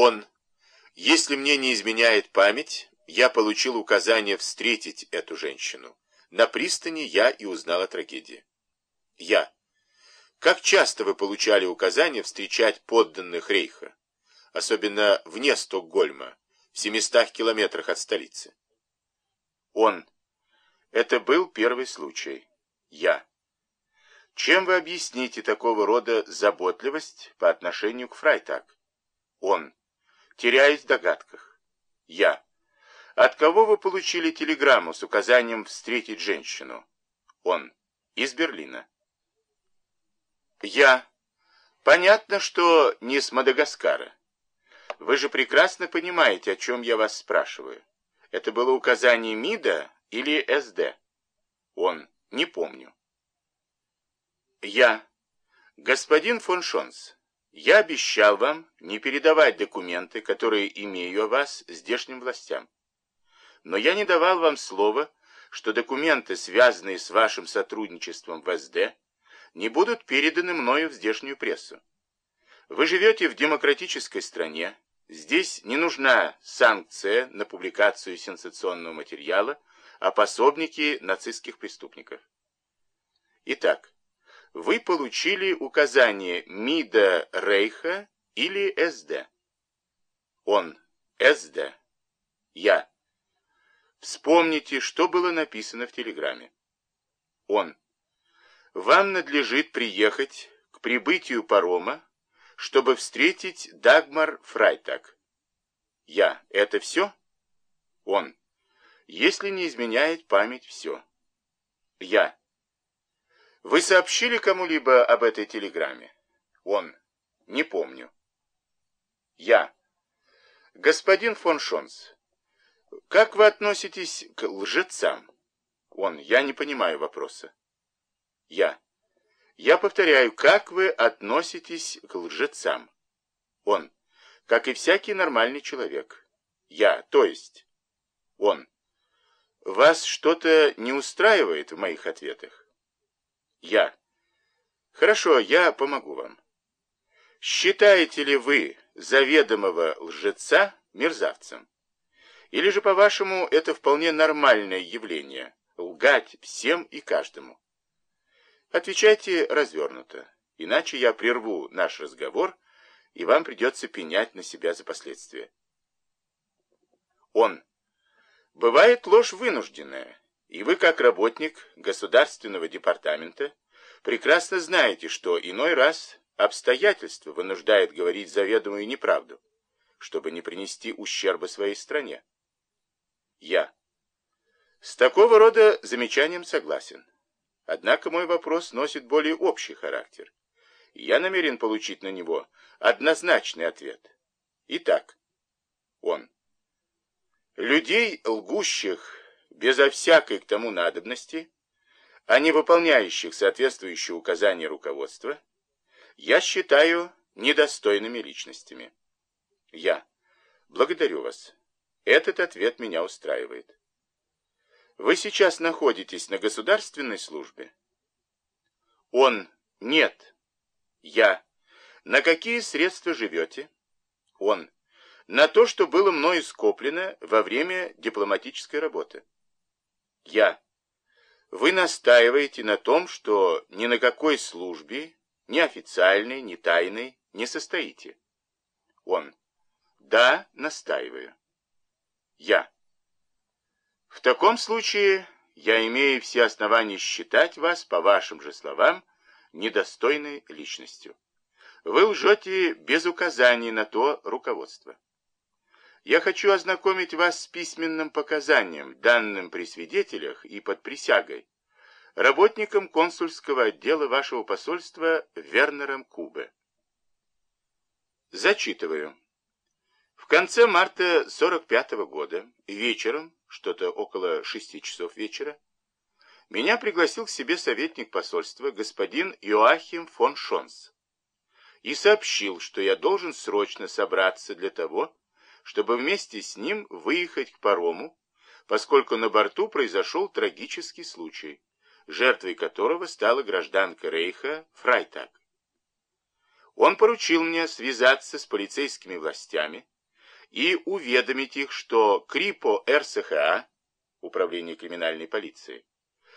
Он, если мне не изменяет память, я получил указание встретить эту женщину. На пристани я и узнал о трагедии. Я. Как часто вы получали указание встречать подданных Рейха, особенно вне Стокгольма, в 700 километрах от столицы? Он. Это был первый случай. Я. Чем вы объясните такого рода заботливость по отношению к Фрайтаг? Он. Теряюсь в догадках. Я. От кого вы получили телеграмму с указанием встретить женщину? Он. Из Берлина. Я. Понятно, что не с Мадагаскара. Вы же прекрасно понимаете, о чем я вас спрашиваю. Это было указание МИДа или СД? Он. Не помню. Я. Господин фон Шонс, я обещал вам не передавать документы, которые имею о вас здешним властям. Но я не давал вам слова, что документы, связанные с вашим сотрудничеством в СД, не будут переданы мною в здешнюю прессу. Вы живете в демократической стране, здесь не нужна санкция на публикацию сенсационного материала о пособнике нацистских преступников. Итак, вы получили указание МИДа Рейха или СД? Он. СД. Я. Вспомните, что было написано в телеграмме. Он. Вам надлежит приехать к прибытию парома, чтобы встретить Дагмар Фрайтаг. Я. Это все? Он. Если не изменяет память, все. Я. Вы сообщили кому-либо об этой телеграмме? Он. Не помню. Я. Господин фон Шонс, как вы относитесь к лжецам? Он. Я не понимаю вопроса. Я. Я повторяю, как вы относитесь к лжецам? Он. Как и всякий нормальный человек. Я. То есть. Он. Вас что-то не устраивает в моих ответах? Я. Хорошо, я помогу вам. Считаете ли вы заведомого лжеца мерзавцем? Или же, по-вашему, это вполне нормальное явление – лгать всем и каждому? Отвечайте развернуто, иначе я прерву наш разговор, и вам придется пенять на себя за последствия. Он. Бывает ложь вынужденная, и вы, как работник Государственного департамента, прекрасно знаете, что иной раз обстоятельства вынуждают говорить заведомую неправду, чтобы не принести ущерба своей стране. Я. С такого рода замечанием согласен. Однако мой вопрос носит более общий характер. Я намерен получить на него однозначный ответ. Итак, он. Людей, лгущих безо всякой к тому надобности, а не выполняющих соответствующие указания руководства, я считаю недостойными личностями. Я. Благодарю вас. Этот ответ меня устраивает. Вы сейчас находитесь на государственной службе? Он. Нет. Я. На какие средства живете? Он. На то, что было мною скоплено во время дипломатической работы. Я. Вы настаиваете на том, что ни на какой службе, ни официальной, ни тайной, не состоите. Он. Да, настаиваю. Я. В таком случае я имею все основания считать вас, по вашим же словам, недостойной личностью. Вы лжете без указаний на то руководство. Я хочу ознакомить вас с письменным показанием, данным при свидетелях и под присягой, работником консульского отдела вашего посольства Вернером Кубе. Зачитываю. В конце марта 45 -го года, вечером, что-то около шести часов вечера, меня пригласил к себе советник посольства господин Иоахим фон Шонс и сообщил, что я должен срочно собраться для того, чтобы вместе с ним выехать к парому, поскольку на борту произошел трагический случай, жертвой которого стала гражданка Рейха Фрайтаг. Он поручил мне связаться с полицейскими властями и уведомить их, что КРИПО РСХА, Управление криминальной полиции,